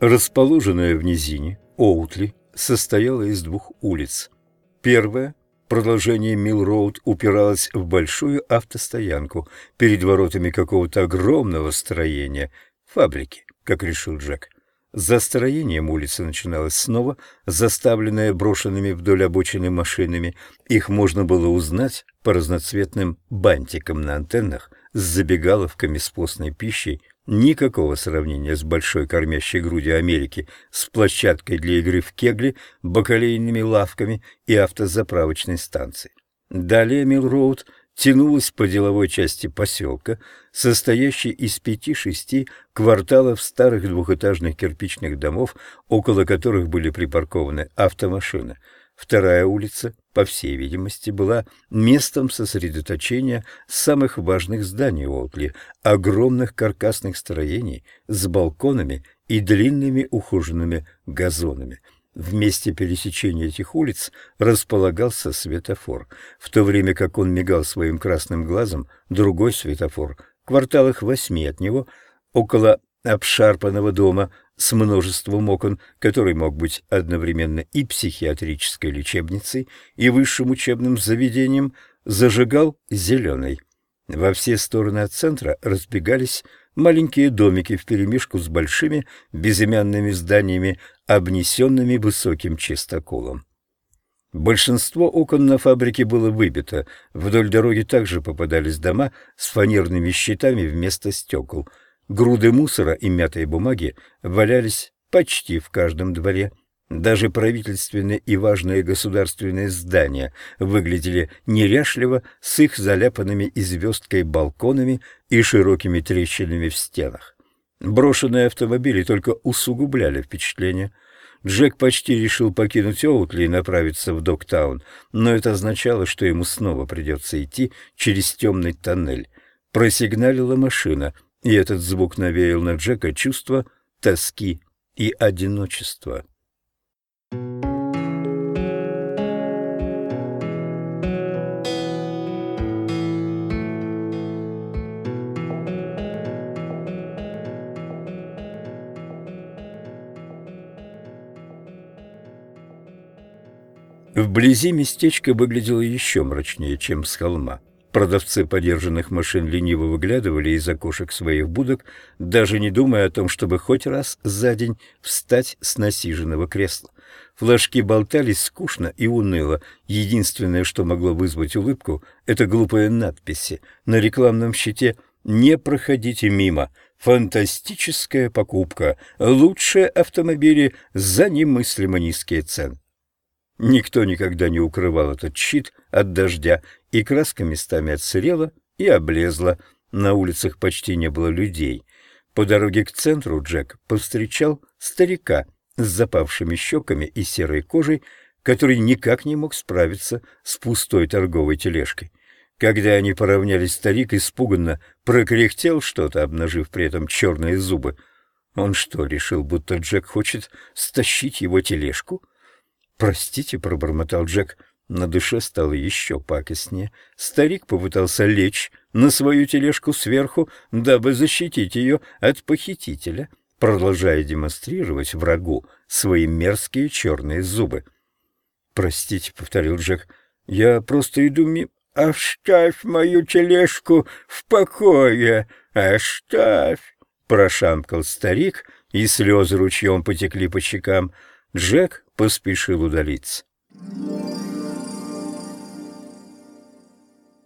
Расположенная в низине, Оутли состояла из двух улиц. Первая, продолжение Милл-Роуд, упиралась в большую автостоянку перед воротами какого-то огромного строения, фабрики, как решил Джек. За строением улица начиналась снова, заставленная брошенными вдоль обочины машинами. Их можно было узнать по разноцветным бантикам на антеннах с забегаловками с постной пищей Никакого сравнения с большой кормящей грудью Америки, с площадкой для игры в кегли, бакалейными лавками и автозаправочной станцией. Далее Милл-Роуд тянулась по деловой части поселка, состоящей из пяти-шести кварталов старых двухэтажных кирпичных домов, около которых были припаркованы автомашины – Вторая улица, по всей видимости, была местом сосредоточения самых важных зданий Уотли, огромных каркасных строений с балконами и длинными ухоженными газонами. В месте пересечения этих улиц располагался светофор, в то время как он мигал своим красным глазом, другой светофор, в кварталах восьми от него, около обшарпанного дома с множеством окон, который мог быть одновременно и психиатрической лечебницей, и высшим учебным заведением, зажигал зеленый. Во все стороны от центра разбегались маленькие домики вперемешку с большими безымянными зданиями, обнесенными высоким чистоколом. Большинство окон на фабрике было выбито, вдоль дороги также попадались дома с фанерными щитами вместо стекол — Груды мусора и мятой бумаги валялись почти в каждом дворе. Даже правительственные и важные государственные здания выглядели неряшливо с их заляпанными и звездкой балконами и широкими трещинами в стенах. Брошенные автомобили только усугубляли впечатление. Джек почти решил покинуть Оутли и направиться в Доктаун, но это означало, что ему снова придется идти через темный тоннель. Просигналила машина — и этот звук навеял на Джека чувство тоски и одиночества. Вблизи местечко выглядело еще мрачнее, чем с холма. Продавцы подержанных машин лениво выглядывали из окошек своих будок, даже не думая о том, чтобы хоть раз за день встать с насиженного кресла. Флажки болтались скучно и уныло. Единственное, что могло вызвать улыбку, это глупые надписи на рекламном щите «Не проходите мимо». Фантастическая покупка. Лучшие автомобили за немыслимо низкие цены. Никто никогда не укрывал этот щит от дождя, и краска местами отсырела и облезла. На улицах почти не было людей. По дороге к центру Джек повстречал старика с запавшими щеками и серой кожей, который никак не мог справиться с пустой торговой тележкой. Когда они поравнялись, старик испуганно прокряхтел что-то, обнажив при этом черные зубы. Он что, решил, будто Джек хочет стащить его тележку? «Простите», — пробормотал Джек, на душе стало еще пакостнее. Старик попытался лечь на свою тележку сверху, дабы защитить ее от похитителя, продолжая демонстрировать врагу свои мерзкие черные зубы. «Простите», — повторил Джек, — «я просто иду мимо...» «Оставь мою тележку в покое! Оставь!» — прошамкал старик, и слезы ручьем потекли по щекам. Джек поспешил удалиться.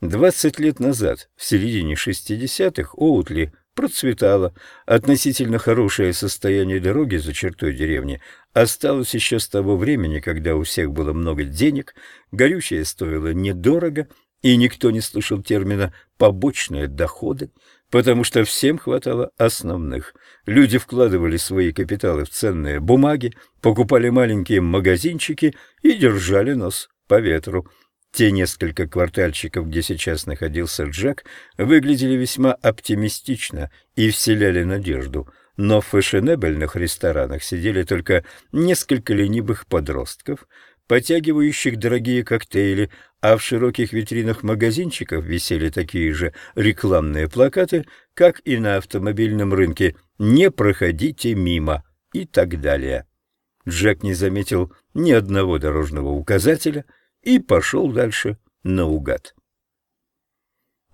Двадцать лет назад, в середине шестидесятых, Оутли процветало. Относительно хорошее состояние дороги за чертой деревни осталось еще с того времени, когда у всех было много денег, горючее стоило недорого, и никто не слышал термина «побочные доходы», потому что всем хватало основных. Люди вкладывали свои капиталы в ценные бумаги, покупали маленькие магазинчики и держали нос по ветру. Те несколько квартальчиков, где сейчас находился Джек, выглядели весьма оптимистично и вселяли надежду, но в фешенебельных ресторанах сидели только несколько ленивых подростков, потягивающих дорогие коктейли, а в широких витринах магазинчиков висели такие же рекламные плакаты, как и на автомобильном рынке «Не проходите мимо, и так далее. Джек не заметил ни одного дорожного указателя и пошел дальше наугад.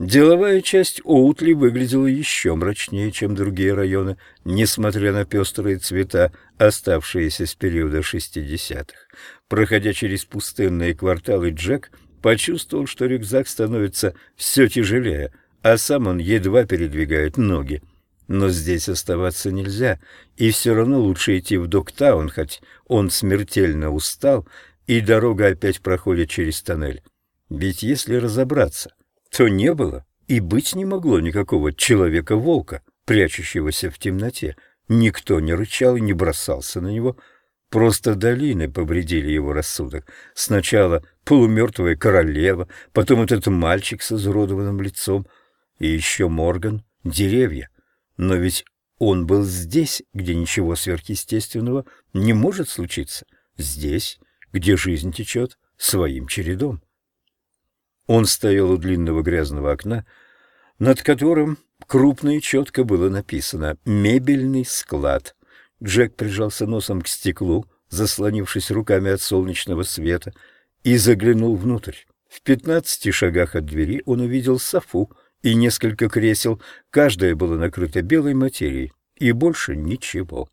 Деловая часть Оутли выглядела еще мрачнее, чем другие районы, несмотря на пестрые цвета, оставшиеся с периода шестидесятых. Проходя через пустынные кварталы, Джек почувствовал, что рюкзак становится все тяжелее, а сам он едва передвигает ноги. Но здесь оставаться нельзя, и все равно лучше идти в Доктаун, хоть он смертельно устал, и дорога опять проходит через тоннель. Ведь если разобраться — то не было и быть не могло никакого человека-волка, прячущегося в темноте. Никто не рычал и не бросался на него. Просто долины повредили его рассудок. Сначала полумертвая королева, потом этот мальчик с изуродованным лицом, и еще Морган, деревья. Но ведь он был здесь, где ничего сверхъестественного не может случиться. Здесь, где жизнь течет своим чередом. Он стоял у длинного грязного окна, над которым крупно и четко было написано «Мебельный склад». Джек прижался носом к стеклу, заслонившись руками от солнечного света, и заглянул внутрь. В пятнадцати шагах от двери он увидел софу и несколько кресел, каждое было накрыто белой материей, и больше ничего.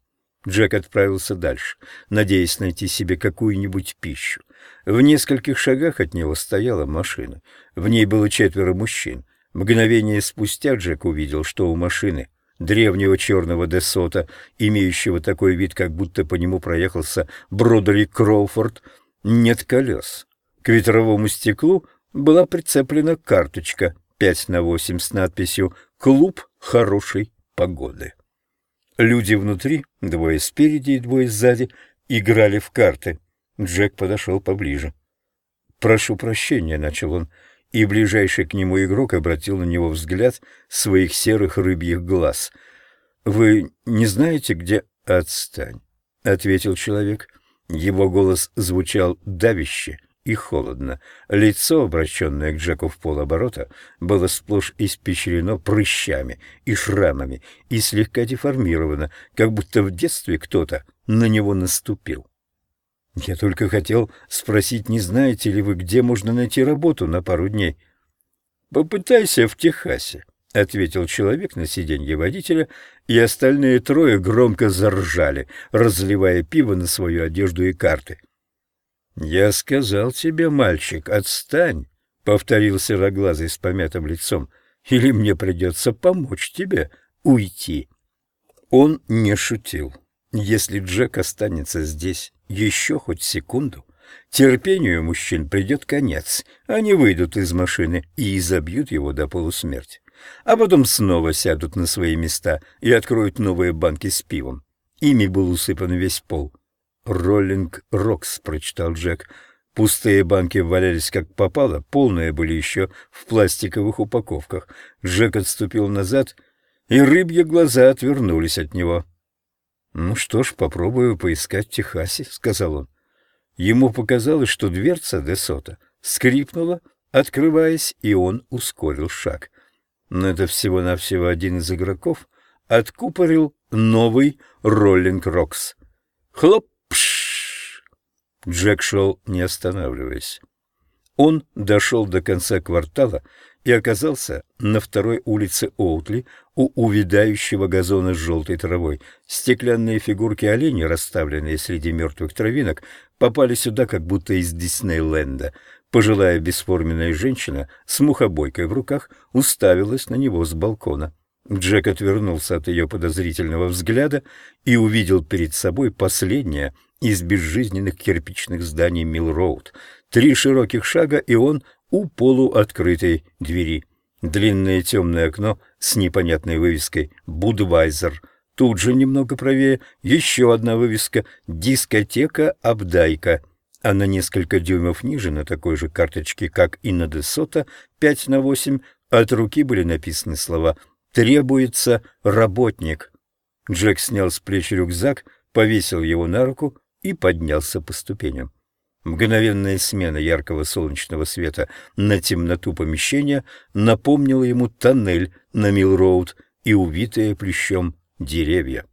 Джек отправился дальше, надеясь найти себе какую-нибудь пищу. В нескольких шагах от него стояла машина. В ней было четверо мужчин. Мгновение спустя Джек увидел, что у машины древнего черного Десота, имеющего такой вид, как будто по нему проехался Бродерик Кроуфорд, нет колес. К ветровому стеклу была прицеплена карточка 5 на 8 с надписью «Клуб хорошей погоды». Люди внутри, двое спереди и двое сзади, играли в карты. Джек подошел поближе. «Прошу прощения», — начал он, и ближайший к нему игрок обратил на него взгляд своих серых рыбьих глаз. «Вы не знаете, где...» «Отстань», — ответил человек. Его голос звучал давяще и холодно. Лицо, обращенное к Джеку в полоборота, было сплошь испещрено прыщами и шрамами и слегка деформировано, как будто в детстве кто-то на него наступил. «Я только хотел спросить, не знаете ли вы, где можно найти работу на пару дней?» «Попытайся в Техасе», — ответил человек на сиденье водителя, и остальные трое громко заржали, разливая пиво на свою одежду и карты. «Я сказал тебе, мальчик, отстань», — повторил сероглазый с помятым лицом, — «или мне придется помочь тебе уйти». Он не шутил. Если Джек останется здесь еще хоть секунду, терпению мужчин придет конец. Они выйдут из машины и изобьют его до полусмерти. А потом снова сядут на свои места и откроют новые банки с пивом. Ими был усыпан весь пол. «Роллинг Рокс», — прочитал Джек. Пустые банки валялись как попало, полные были еще в пластиковых упаковках. Джек отступил назад, и рыбьи глаза отвернулись от него. «Ну что ж, попробую поискать в Техасе», — сказал он. Ему показалось, что дверца Десота скрипнула, открываясь, и он ускорил шаг. Но это всего-навсего один из игроков откупорил новый Роллинг Рокс. Хлоп! Джек шел, не останавливаясь. Он дошел до конца квартала и оказался на второй улице Оутли у увядающего газона с желтой травой. Стеклянные фигурки оленей, расставленные среди мертвых травинок, попали сюда как будто из Диснейленда. Пожилая бесформенная женщина с мухобойкой в руках уставилась на него с балкона. Джек отвернулся от ее подозрительного взгляда и увидел перед собой последнее из безжизненных кирпичных зданий Милл-Роуд. Три широких шага, и он у полуоткрытой двери. Длинное темное окно с непонятной вывеской «Будвайзер». Тут же, немного правее, еще одна вывеска «Дискотека Абдайка». А на несколько дюймов ниже, на такой же карточке, как и на Десота, 5 на 8, от руки были написаны слова «Требуется работник». Джек снял с плеч рюкзак, повесил его на руку и поднялся по ступеням. Мгновенная смена яркого солнечного света на темноту помещения напомнила ему тоннель на Милл-Роуд и увитые плющом деревья.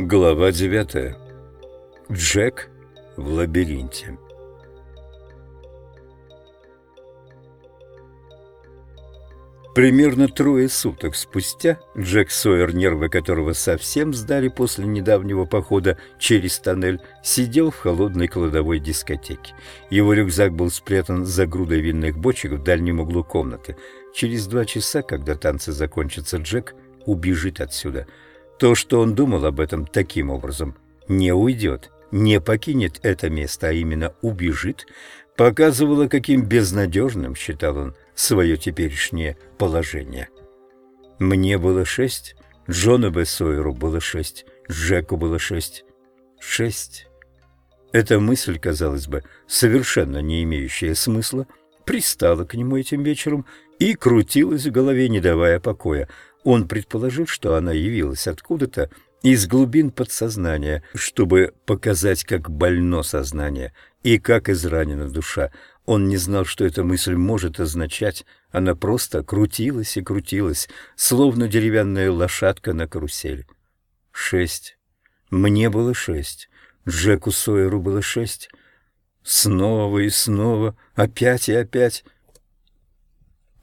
Глава девятая. Джек в лабиринте. Примерно трое суток спустя Джек Сойер, нервы которого совсем сдали после недавнего похода через тоннель, сидел в холодной кладовой дискотеки. Его рюкзак был спрятан за грудой винных бочек в дальнем углу комнаты. Через два часа, когда танцы закончатся, Джек убежит отсюда – то, что он думал об этом таким образом, не уйдет, не покинет это место, а именно убежит, показывало, каким безнадежным, считал он, свое теперешнее положение. Мне было шесть, Джону Бессойеру было шесть, Джеку было шесть. Шесть. Эта мысль, казалось бы, совершенно не имеющая смысла, пристала к нему этим вечером и крутилась в голове, не давая покоя. Он предположил, что она явилась откуда-то из глубин подсознания, чтобы показать, как больно сознание и как изранена душа. Он не знал, что эта мысль может означать. Она просто крутилась и крутилась, словно деревянная лошадка на карусели. Шесть. Мне было шесть. Джеку Сойеру было шесть. Снова и снова, опять и опять.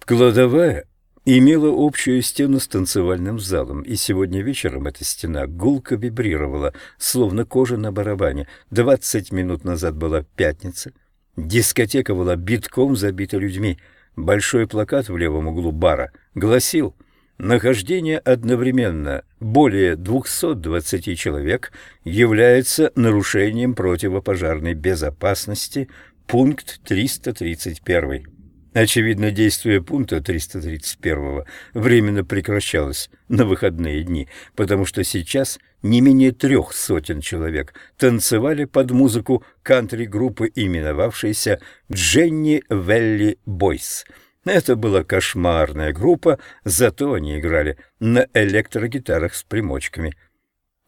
Кладовая имела общую стену с танцевальным залом, и сегодня вечером эта стена гулко вибрировала, словно кожа на барабане. Двадцать минут назад была пятница. Дискотека была битком забита людьми. Большой плакат в левом углу бара гласил «Нахождение одновременно более 220 человек является нарушением противопожарной безопасности, пункт 331». Очевидно, действие пункта 331 временно прекращалось на выходные дни, потому что сейчас не менее трех сотен человек танцевали под музыку кантри-группы, именовавшейся «Дженни Велли Бойс». Это была кошмарная группа, зато они играли на электрогитарах с примочками.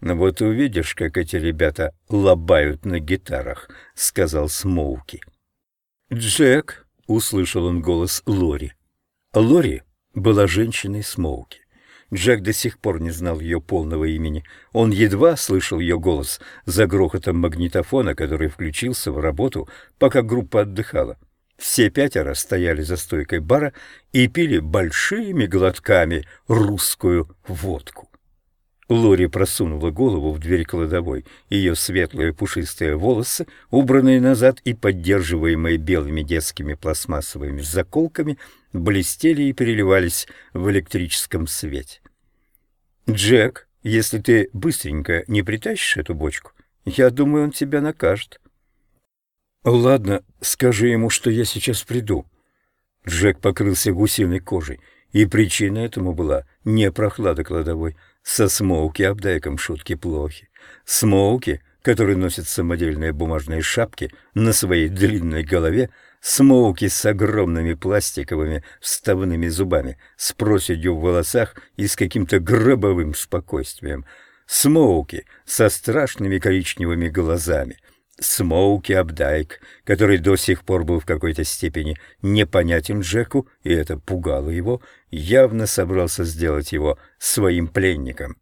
«Ну «Вот увидишь, как эти ребята лобают на гитарах», — сказал Смоуки. «Джек», услышал он голос Лори. Лори была женщиной Смоуки. Джек до сих пор не знал ее полного имени. Он едва слышал ее голос за грохотом магнитофона, который включился в работу, пока группа отдыхала. Все пятеро стояли за стойкой бара и пили большими глотками русскую водку. Лори просунула голову в дверь кладовой. Ее светлые пушистые волосы, убранные назад и поддерживаемые белыми детскими пластмассовыми заколками, блестели и переливались в электрическом свете. «Джек, если ты быстренько не притащишь эту бочку, я думаю, он тебя накажет». «Ладно, скажи ему, что я сейчас приду». Джек покрылся гусиной кожей, и причина этому была не прохлада кладовой, со Смоуки Абдайком шутки плохи. Смоуки, который носит самодельные бумажные шапки на своей длинной голове, Смоуки с огромными пластиковыми вставными зубами, с проседью в волосах и с каким-то гробовым спокойствием. Смоуки со страшными коричневыми глазами — Смоуки Абдайк, который до сих пор был в какой-то степени непонятен Джеку, и это пугало его, явно собрался сделать его своим пленником.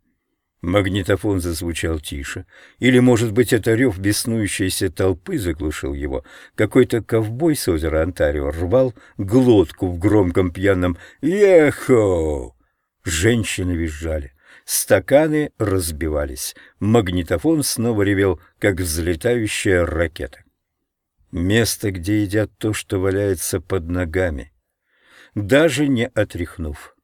Магнитофон зазвучал тише, или, может быть, это рев беснующейся толпы заглушил его. Какой-то ковбой с озера Онтарио рвал глотку в громком пьяном «Ехо!». Женщины визжали. Стаканы разбивались. Магнитофон снова ревел, как взлетающая ракета. Место, где едят то, что валяется под ногами. Даже не отряхнув.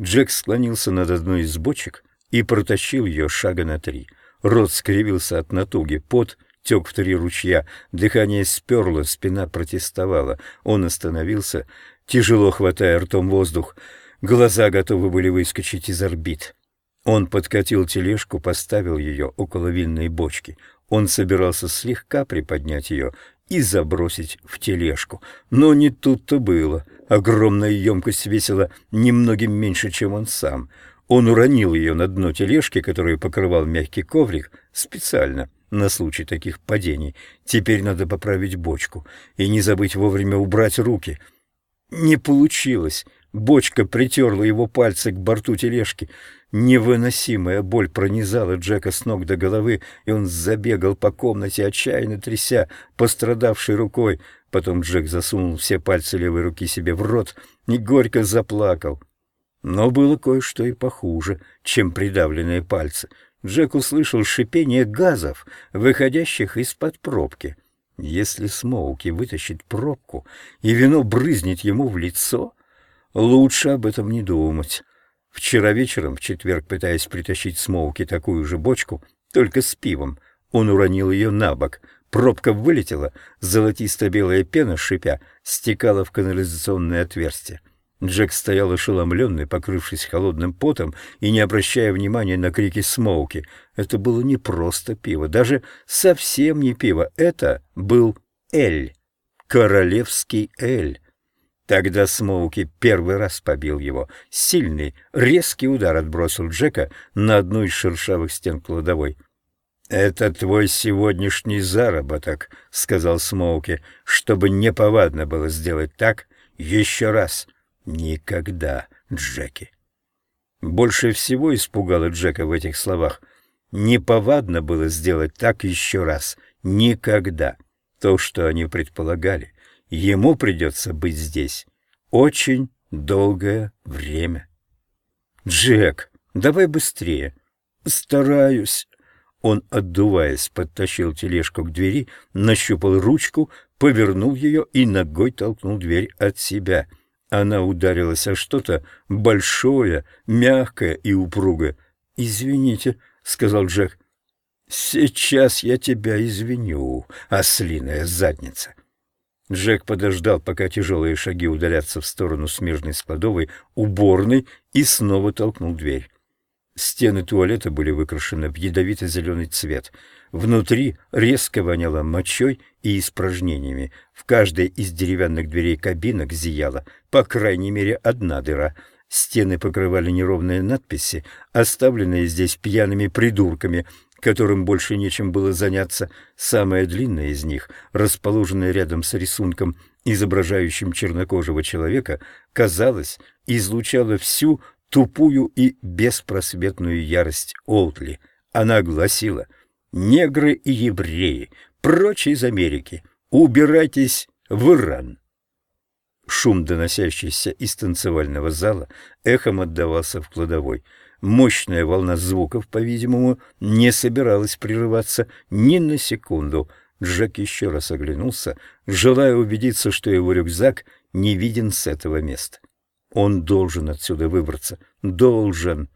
Джек склонился над одной из бочек и протащил ее шага на три. Рот скривился от натуги, пот тек в три ручья, дыхание сперло, спина протестовала. Он остановился, тяжело хватая ртом воздух. Глаза готовы были выскочить из орбит. Он подкатил тележку, поставил ее около винной бочки. Он собирался слегка приподнять ее и забросить в тележку. Но не тут-то было. Огромная емкость весила немногим меньше, чем он сам. Он уронил ее на дно тележки, которую покрывал мягкий коврик, специально, на случай таких падений. Теперь надо поправить бочку и не забыть вовремя убрать руки. Не получилось. Бочка притерла его пальцы к борту тележки. Невыносимая боль пронизала Джека с ног до головы, и он забегал по комнате, отчаянно тряся пострадавшей рукой. Потом Джек засунул все пальцы левой руки себе в рот и горько заплакал. Но было кое-что и похуже, чем придавленные пальцы. Джек услышал шипение газов, выходящих из-под пробки. Если Смоуки вытащит пробку, и вино брызнет ему в лицо, лучше об этом не думать. Вчера вечером, в четверг, пытаясь притащить Смоуки такую же бочку, только с пивом, он уронил ее на бок. Пробка вылетела, золотисто-белая пена, шипя, стекала в канализационное отверстие. Джек стоял ошеломленный, покрывшись холодным потом и не обращая внимания на крики Смоуки. Это было не просто пиво, даже совсем не пиво. Это был Эль, королевский Эль. Тогда Смоуки первый раз побил его. Сильный, резкий удар отбросил Джека на одну из шершавых стен кладовой. «Это твой сегодняшний заработок», — сказал Смоуки, — «чтобы неповадно было сделать так еще раз». «Никогда, Джеки». Больше всего испугало Джека в этих словах. Неповадно было сделать так еще раз. Никогда. То, что они предполагали. Ему придется быть здесь очень долгое время. «Джек, давай быстрее». «Стараюсь». Он, отдуваясь, подтащил тележку к двери, нащупал ручку, повернул ее и ногой толкнул дверь от себя — она ударилась о что-то большое, мягкое и упругое. «Извините», — сказал Джек. «Сейчас я тебя извиню, ослиная задница». Джек подождал, пока тяжелые шаги удалятся в сторону смежной складовой, уборной, и снова толкнул дверь. Стены туалета были выкрашены в ядовито-зеленый цвет. Внутри резко воняло мочой и испражнениями. В каждой из деревянных дверей кабинок зияла, по крайней мере, одна дыра. Стены покрывали неровные надписи, оставленные здесь пьяными придурками, которым больше нечем было заняться. Самая длинная из них, расположенная рядом с рисунком, изображающим чернокожего человека, казалось, излучала всю тупую и беспросветную ярость Олтли. Она гласила «Негры и евреи, прочь из Америки, убирайтесь в Иран». Шум, доносящийся из танцевального зала, эхом отдавался в кладовой. Мощная волна звуков, по-видимому, не собиралась прерываться ни на секунду. Джек еще раз оглянулся, желая убедиться, что его рюкзак не виден с этого места. Он должен отсюда выбраться. Должен.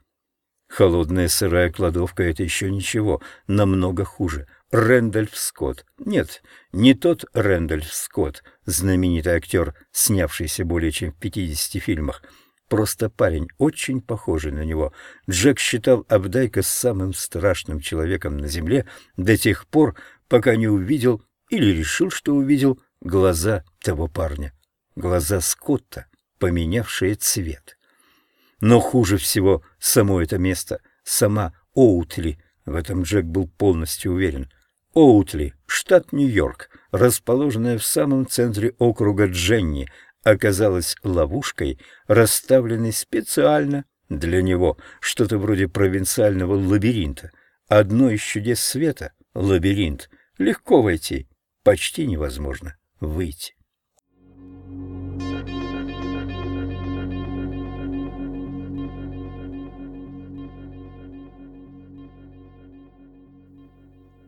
Холодная сырая кладовка — это еще ничего. Намного хуже. Рэндольф Скотт. Нет, не тот Рэндольф Скотт, знаменитый актер, снявшийся более чем в 50 фильмах. Просто парень, очень похожий на него. Джек считал Абдайка самым страшным человеком на земле до тех пор, пока не увидел или решил, что увидел глаза того парня. Глаза Скотта поменявшее цвет. Но хуже всего само это место, сама Оутли, в этом Джек был полностью уверен. Оутли, штат Нью-Йорк, расположенная в самом центре округа Дженни, оказалась ловушкой, расставленной специально для него, что-то вроде провинциального лабиринта. Одно из чудес света — лабиринт. Легко войти, почти невозможно выйти.